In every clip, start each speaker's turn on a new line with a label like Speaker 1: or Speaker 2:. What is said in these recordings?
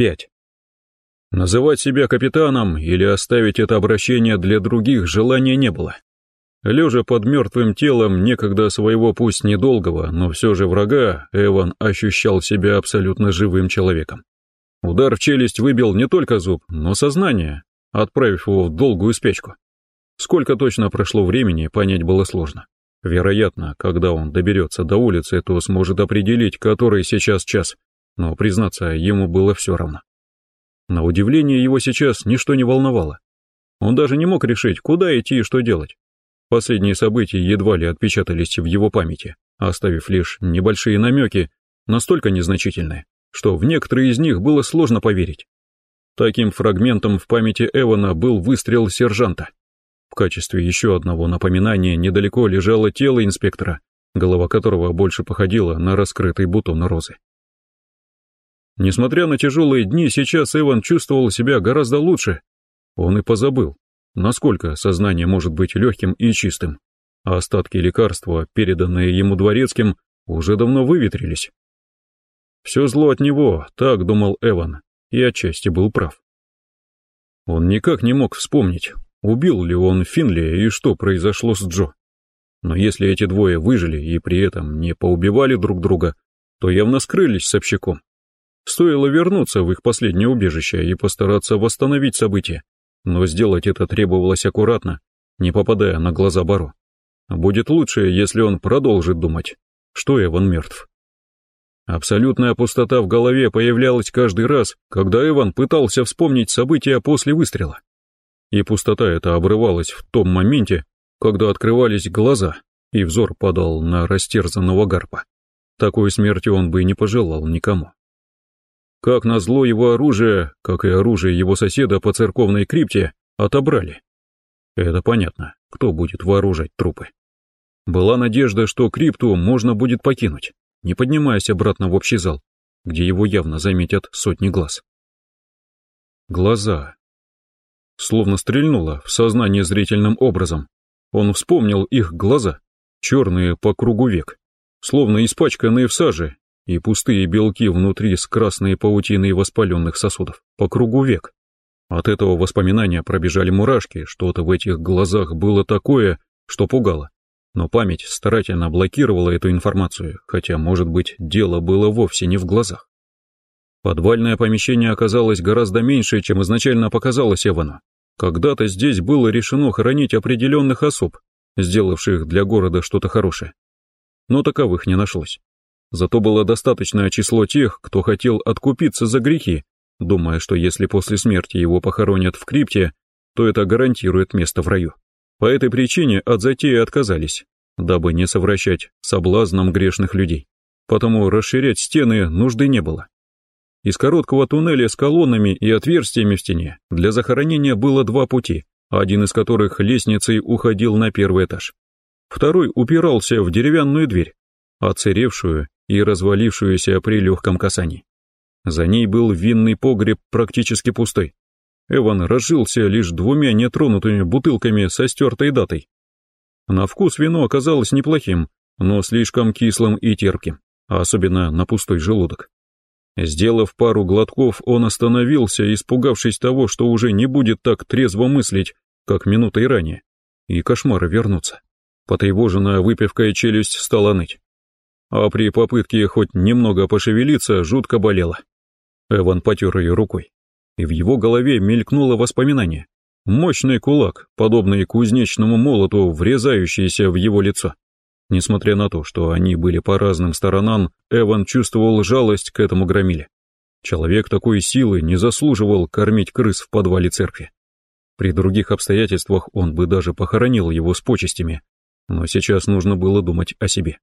Speaker 1: 5. Называть себя капитаном или оставить это обращение для других желания не было. Лежа под мертвым телом некогда своего пусть недолгого, но все же врага, Эван ощущал себя абсолютно живым человеком. Удар в челюсть выбил не только зуб, но сознание, отправив его в долгую спячку. Сколько точно прошло времени, понять было сложно. Вероятно, когда он доберется до улицы, то сможет определить, который сейчас час, но, признаться, ему было все равно. На удивление его сейчас ничто не волновало. Он даже не мог решить, куда идти и что делать. Последние события едва ли отпечатались в его памяти, оставив лишь небольшие намеки, настолько незначительные, что в некоторые из них было сложно поверить. Таким фрагментом в памяти Эвана был выстрел сержанта. В качестве еще одного напоминания недалеко лежало тело инспектора, голова которого больше походила на раскрытый бутон розы. Несмотря на тяжелые дни, сейчас Эван чувствовал себя гораздо лучше. Он и позабыл, насколько сознание может быть легким и чистым, а остатки лекарства, переданные ему дворецким, уже давно выветрились. Все зло от него, так думал Эван, и отчасти был прав. Он никак не мог вспомнить, убил ли он Финли и что произошло с Джо. Но если эти двое выжили и при этом не поубивали друг друга, то явно скрылись с общаком. Стоило вернуться в их последнее убежище и постараться восстановить события, но сделать это требовалось аккуратно, не попадая на глаза Баро. Будет лучше, если он продолжит думать, что Эван мертв. Абсолютная пустота в голове появлялась каждый раз, когда Эван пытался вспомнить события после выстрела. И пустота эта обрывалась в том моменте, когда открывались глаза, и взор падал на растерзанного гарпа. Такой смерти он бы не пожелал никому. Как назло его оружие, как и оружие его соседа по церковной крипте, отобрали. Это понятно, кто будет вооружать трупы. Была надежда, что крипту можно будет покинуть, не поднимаясь обратно в общий зал, где его явно заметят сотни глаз. Глаза. Словно стрельнуло в сознание зрительным образом. Он вспомнил их глаза, черные по кругу век, словно испачканные в саже и пустые белки внутри с красной паутиной воспаленных сосудов, по кругу век. От этого воспоминания пробежали мурашки, что-то в этих глазах было такое, что пугало. Но память старательно блокировала эту информацию, хотя, может быть, дело было вовсе не в глазах. Подвальное помещение оказалось гораздо меньше, чем изначально показалось Эвану. Когда-то здесь было решено хоронить определенных особ, сделавших для города что-то хорошее. Но таковых не нашлось. Зато было достаточное число тех, кто хотел откупиться за грехи, думая, что если после смерти его похоронят в крипте, то это гарантирует место в раю. По этой причине от затеи отказались, дабы не совращать соблазном грешных людей. Потому расширять стены нужды не было. Из короткого туннеля с колоннами и отверстиями в стене для захоронения было два пути, один из которых лестницей уходил на первый этаж. Второй упирался в деревянную дверь, оцаревшую и развалившуюся при легком касании. За ней был винный погреб практически пустой. Эван разжился лишь двумя нетронутыми бутылками со стертой датой. На вкус вино оказалось неплохим, но слишком кислым и терпким, особенно на пустой желудок. Сделав пару глотков, он остановился, испугавшись того, что уже не будет так трезво мыслить, как минутой ранее, и кошмары вернутся. Потревоженная выпивкой челюсть стала ныть а при попытке хоть немного пошевелиться жутко болело. Эван потер ее рукой, и в его голове мелькнуло воспоминание. Мощный кулак, подобный кузнечному молоту, врезающийся в его лицо. Несмотря на то, что они были по разным сторонам, Эван чувствовал жалость к этому громиле. Человек такой силы не заслуживал кормить крыс в подвале церкви. При других обстоятельствах он бы даже похоронил его с почестями, но сейчас нужно было думать о себе.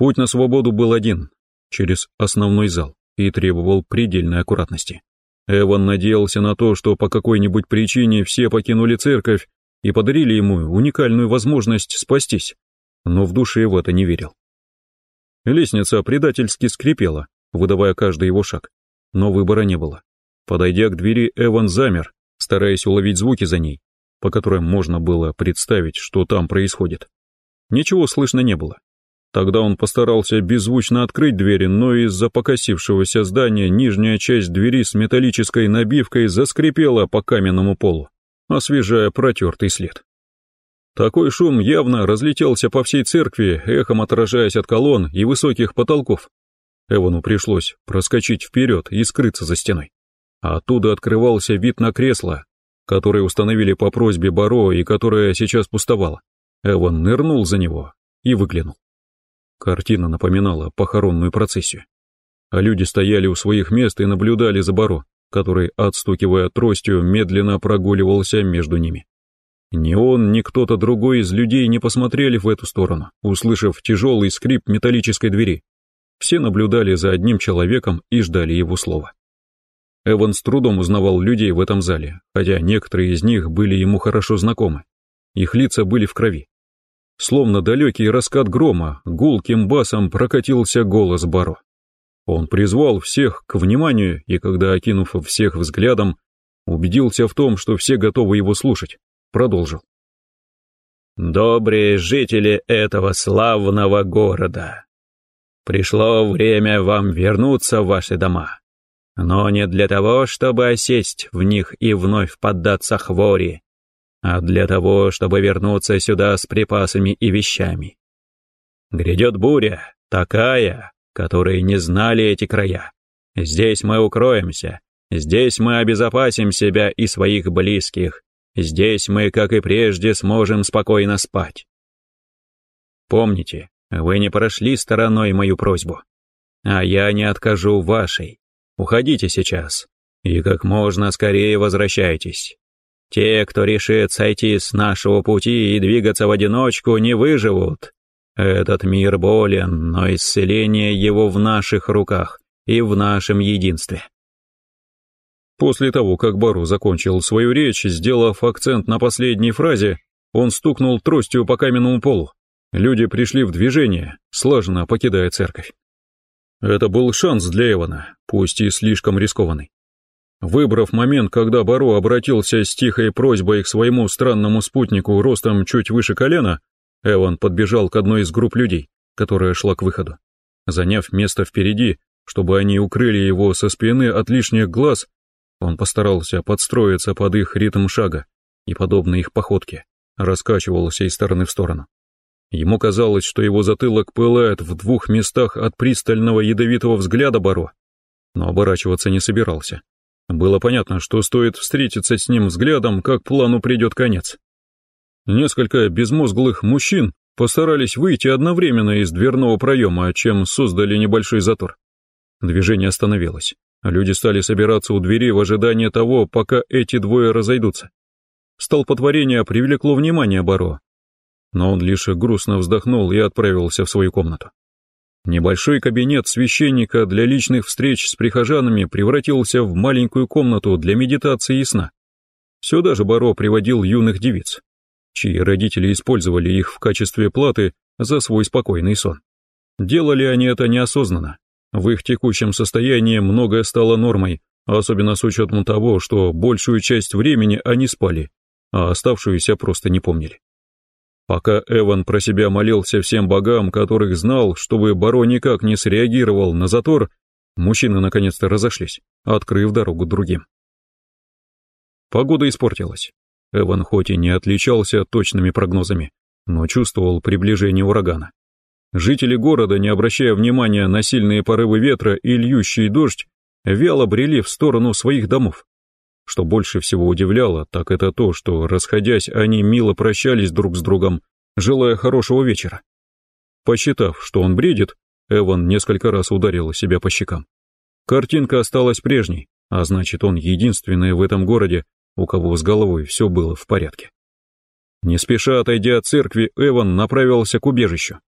Speaker 1: Путь на свободу был один, через основной зал, и требовал предельной аккуратности. Эван надеялся на то, что по какой-нибудь причине все покинули церковь и подарили ему уникальную возможность спастись, но в душе в это не верил. Лестница предательски скрипела, выдавая каждый его шаг, но выбора не было. Подойдя к двери, Эван замер, стараясь уловить звуки за ней, по которым можно было представить, что там происходит. Ничего слышно не было, Тогда он постарался беззвучно открыть двери, но из-за покосившегося здания нижняя часть двери с металлической набивкой заскрипела по каменному полу, освежая протертый след. Такой шум явно разлетелся по всей церкви, эхом отражаясь от колонн и высоких потолков. Эвану пришлось проскочить вперед и скрыться за стеной. Оттуда открывался вид на кресло, которое установили по просьбе Баро и которое сейчас пустовало. Эван нырнул за него и выглянул. Картина напоминала похоронную процессию. А люди стояли у своих мест и наблюдали за Баро, который, отстукивая тростью, медленно прогуливался между ними. Ни он, ни кто-то другой из людей не посмотрели в эту сторону, услышав тяжелый скрип металлической двери. Все наблюдали за одним человеком и ждали его слова. Эван с трудом узнавал людей в этом зале, хотя некоторые из них были ему хорошо знакомы. Их лица были в крови. Словно далекий раскат грома, гулким басом прокатился голос Баро. Он призвал всех к вниманию и, когда окинув всех взглядом, убедился в том, что все готовы его слушать, продолжил. «Добрые жители этого славного города, пришло время вам вернуться в ваши дома, но не для того, чтобы осесть в них и вновь поддаться хвори, а для того, чтобы вернуться сюда с припасами и вещами. Грядет буря, такая, которой не знали эти края. Здесь мы укроемся, здесь мы обезопасим себя и своих близких, здесь мы, как и прежде, сможем спокойно спать. Помните, вы не прошли стороной мою просьбу, а я не откажу вашей. Уходите сейчас и как можно скорее возвращайтесь. Те, кто решит сойти с нашего пути и двигаться в одиночку, не выживут. Этот мир болен, но исцеление его в наших руках и в нашем единстве. После того, как Бару закончил свою речь, сделав акцент на последней фразе, он стукнул тростью по каменному полу. Люди пришли в движение, слаженно покидая церковь. Это был шанс для Эвана, пусть и слишком рискованный. Выбрав момент, когда Баро обратился с тихой просьбой к своему странному спутнику ростом чуть выше колена, Эван подбежал к одной из групп людей, которая шла к выходу. Заняв место впереди, чтобы они укрыли его со спины от лишних глаз, он постарался подстроиться под их ритм шага и, подобно их походке, раскачивался из стороны в сторону. Ему казалось, что его затылок пылает в двух местах от пристального ядовитого взгляда Баро, но оборачиваться не собирался. Было понятно, что стоит встретиться с ним взглядом, как плану придет конец. Несколько безмозглых мужчин постарались выйти одновременно из дверного проема, чем создали небольшой затор. Движение остановилось. Люди стали собираться у двери в ожидании того, пока эти двое разойдутся. Столпотворение привлекло внимание Баро, но он лишь грустно вздохнул и отправился в свою комнату. Небольшой кабинет священника для личных встреч с прихожанами превратился в маленькую комнату для медитации и сна. Сюда же Баро приводил юных девиц, чьи родители использовали их в качестве платы за свой спокойный сон. Делали они это неосознанно. В их текущем состоянии многое стало нормой, особенно с учетом того, что большую часть времени они спали, а оставшуюся просто не помнили. Пока Эван про себя молился всем богам, которых знал, чтобы Баро никак не среагировал на затор, мужчины наконец-то разошлись, открыв дорогу другим. Погода испортилась. Эван хоть и не отличался точными прогнозами, но чувствовал приближение урагана. Жители города, не обращая внимания на сильные порывы ветра и льющий дождь, вяло брели в сторону своих домов. Что больше всего удивляло, так это то, что, расходясь, они мило прощались друг с другом, желая хорошего вечера. Посчитав, что он бредит, Эван несколько раз ударил себя по щекам. Картинка осталась прежней, а значит, он единственный в этом городе, у кого с головой все было в порядке. Не спеша отойдя от церкви, Эван направился к убежищу.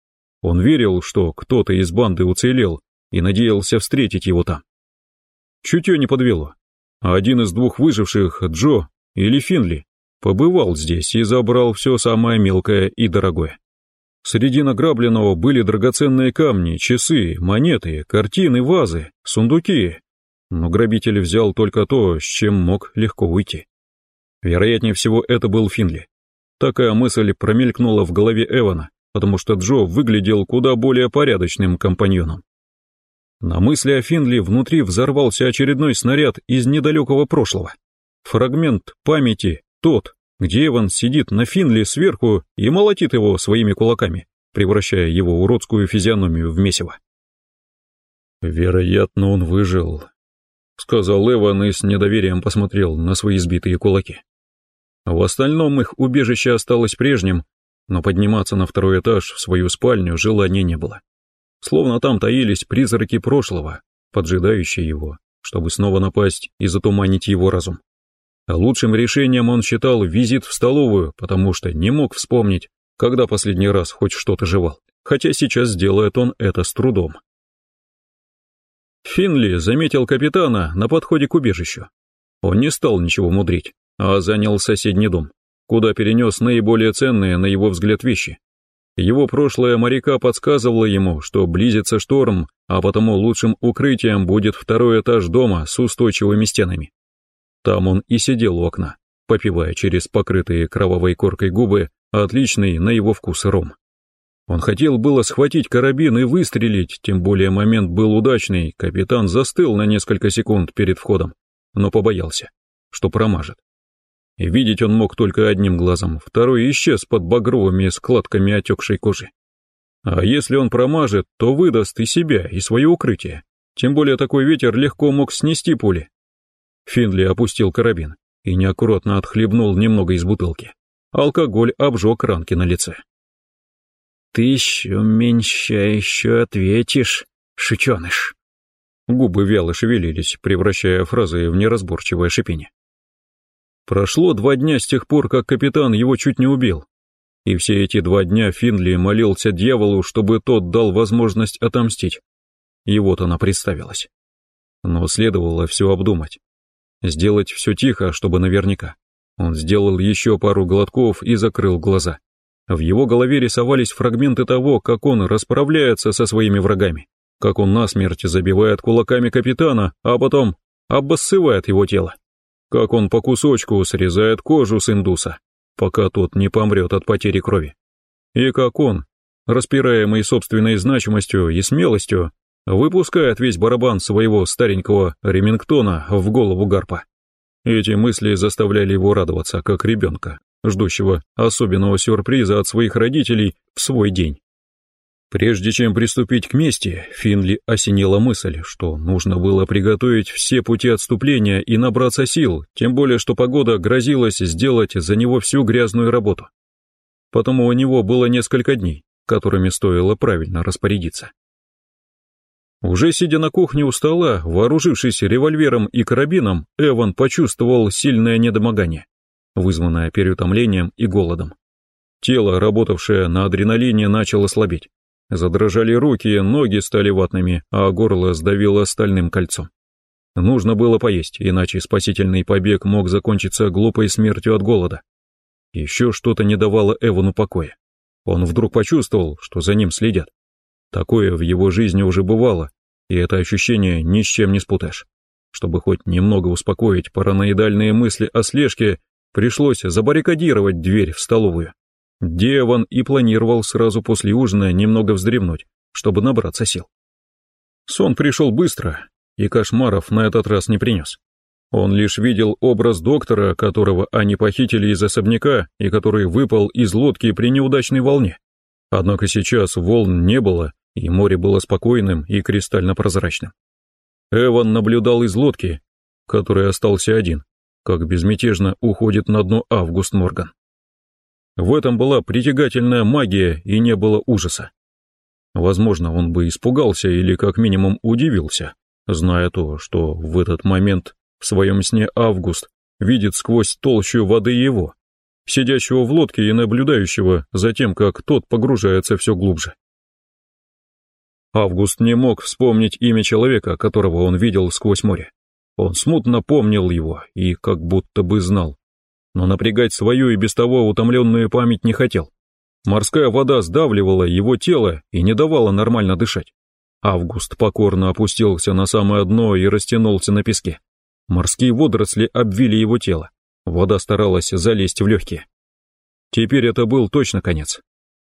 Speaker 1: Он верил, что кто-то из банды уцелел и надеялся встретить его там. Чутье не подвело один из двух выживших, Джо или Финли, побывал здесь и забрал все самое мелкое и дорогое. Среди награбленного были драгоценные камни, часы, монеты, картины, вазы, сундуки, но грабитель взял только то, с чем мог легко уйти. Вероятнее всего, это был Финли. Такая мысль промелькнула в голове Эвана, потому что Джо выглядел куда более порядочным компаньоном. На мысли о Финли внутри взорвался очередной снаряд из недалекого прошлого. Фрагмент памяти тот, где Эван сидит на Финли сверху и молотит его своими кулаками, превращая его уродскую физиономию в месиво. «Вероятно, он выжил», — сказал Эван и с недоверием посмотрел на свои сбитые кулаки. В остальном их убежище осталось прежним, но подниматься на второй этаж в свою спальню желания не было. Словно там таились призраки прошлого, поджидающие его, чтобы снова напасть и затуманить его разум. А лучшим решением он считал визит в столовую, потому что не мог вспомнить, когда последний раз хоть что-то жевал, хотя сейчас сделает он это с трудом. Финли заметил капитана на подходе к убежищу. Он не стал ничего мудрить, а занял соседний дом, куда перенес наиболее ценные, на его взгляд, вещи, его прошлое моряка подсказывало ему, что близится шторм, а потому лучшим укрытием будет второй этаж дома с устойчивыми стенами. Там он и сидел у окна, попивая через покрытые кровавой коркой губы отличный на его вкус ром. Он хотел было схватить карабин и выстрелить, тем более момент был удачный, капитан застыл на несколько секунд перед входом, но побоялся, что промажет. Видеть он мог только одним глазом, второй исчез под багровыми складками отекшей кожи. А если он промажет, то выдаст и себя, и свое укрытие. Тем более такой ветер легко мог снести пули. Финли опустил карабин и неаккуратно отхлебнул немного из бутылки. Алкоголь обжег ранки на лице. «Ты еще меньше еще ответишь, шиченыш!» Губы вяло шевелились, превращая фразы в неразборчивое шипение. Прошло два дня с тех пор, как капитан его чуть не убил. И все эти два дня Финли молился дьяволу, чтобы тот дал возможность отомстить. И вот она представилась. Но следовало все обдумать. Сделать все тихо, чтобы наверняка. Он сделал еще пару глотков и закрыл глаза. В его голове рисовались фрагменты того, как он расправляется со своими врагами, как он насмерть забивает кулаками капитана, а потом обоссывает его тело как он по кусочку срезает кожу с индуса, пока тот не помрет от потери крови. И как он, распираемый собственной значимостью и смелостью, выпускает весь барабан своего старенького Ремингтона в голову гарпа. Эти мысли заставляли его радоваться, как ребенка, ждущего особенного сюрприза от своих родителей в свой день. Прежде чем приступить к мести, Финли осенила мысль, что нужно было приготовить все пути отступления и набраться сил, тем более что погода грозилась сделать за него всю грязную работу. Потому у него было несколько дней, которыми стоило правильно распорядиться. Уже сидя на кухне у стола, вооружившись револьвером и карабином, Эван почувствовал сильное недомогание, вызванное переутомлением и голодом. Тело, работавшее на адреналине, начало слабеть. Задрожали руки, ноги стали ватными, а горло сдавило стальным кольцом. Нужно было поесть, иначе спасительный побег мог закончиться глупой смертью от голода. Еще что-то не давало Эвану покоя. Он вдруг почувствовал, что за ним следят. Такое в его жизни уже бывало, и это ощущение ни с чем не спутаешь. Чтобы хоть немного успокоить параноидальные мысли о слежке, пришлось забаррикадировать дверь в столовую. Деван и планировал сразу после ужина немного вздремнуть, чтобы набраться сил. Сон пришел быстро, и кошмаров на этот раз не принес. Он лишь видел образ доктора, которого они похитили из особняка и который выпал из лодки при неудачной волне. Однако сейчас волн не было, и море было спокойным и кристально прозрачным. Эван наблюдал из лодки, который остался один, как безмятежно уходит на дно Август Морган. В этом была притягательная магия и не было ужаса. Возможно, он бы испугался или как минимум удивился, зная то, что в этот момент в своем сне Август видит сквозь толщу воды его, сидящего в лодке и наблюдающего за тем, как тот погружается все глубже. Август не мог вспомнить имя человека, которого он видел сквозь море. Он смутно помнил его и как будто бы знал, но напрягать свою и без того утомленную память не хотел. Морская вода сдавливала его тело и не давала нормально дышать. Август покорно опустился на самое дно и растянулся на песке. Морские водоросли обвили его тело. Вода старалась залезть в легкие. Теперь это был точно конец.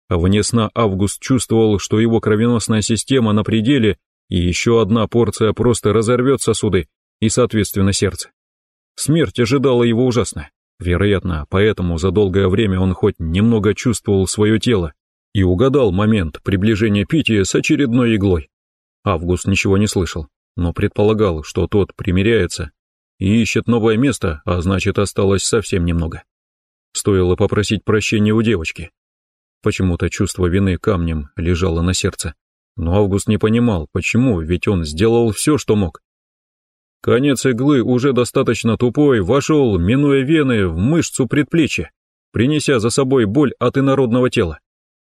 Speaker 1: Вне сна Август чувствовал, что его кровеносная система на пределе, и еще одна порция просто разорвет сосуды и, соответственно, сердце. Смерть ожидала его ужасно. Вероятно, поэтому за долгое время он хоть немного чувствовал свое тело и угадал момент приближения Пити с очередной иглой. Август ничего не слышал, но предполагал, что тот примиряется и ищет новое место, а значит, осталось совсем немного. Стоило попросить прощения у девочки. Почему-то чувство вины камнем лежало на сердце. Но Август не понимал, почему, ведь он сделал все, что мог. Конец иглы, уже достаточно тупой, вошел, минуя вены, в мышцу предплечья, принеся за собой боль от инородного тела.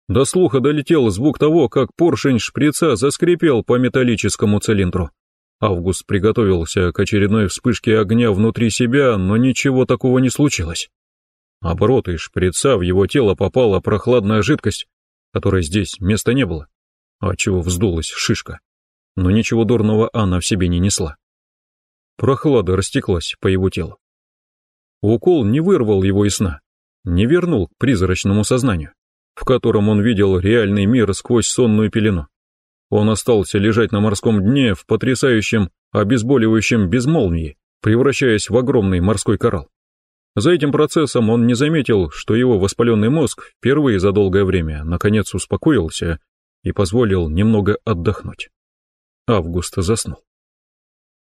Speaker 1: До слуха долетел звук того, как поршень шприца заскрипел по металлическому цилиндру. Август приготовился к очередной вспышке огня внутри себя, но ничего такого не случилось. Оборот из шприца в его тело попала прохладная жидкость, которой здесь места не было, отчего вздулась шишка. Но ничего дурного она в себе не несла. Прохлада растеклась по его телу. Укол не вырвал его из сна, не вернул к призрачному сознанию, в котором он видел реальный мир сквозь сонную пелену. Он остался лежать на морском дне в потрясающем, обезболивающем безмолвии, превращаясь в огромный морской коралл. За этим процессом он не заметил, что его воспаленный мозг впервые за долгое время наконец успокоился и позволил немного отдохнуть. Август заснул.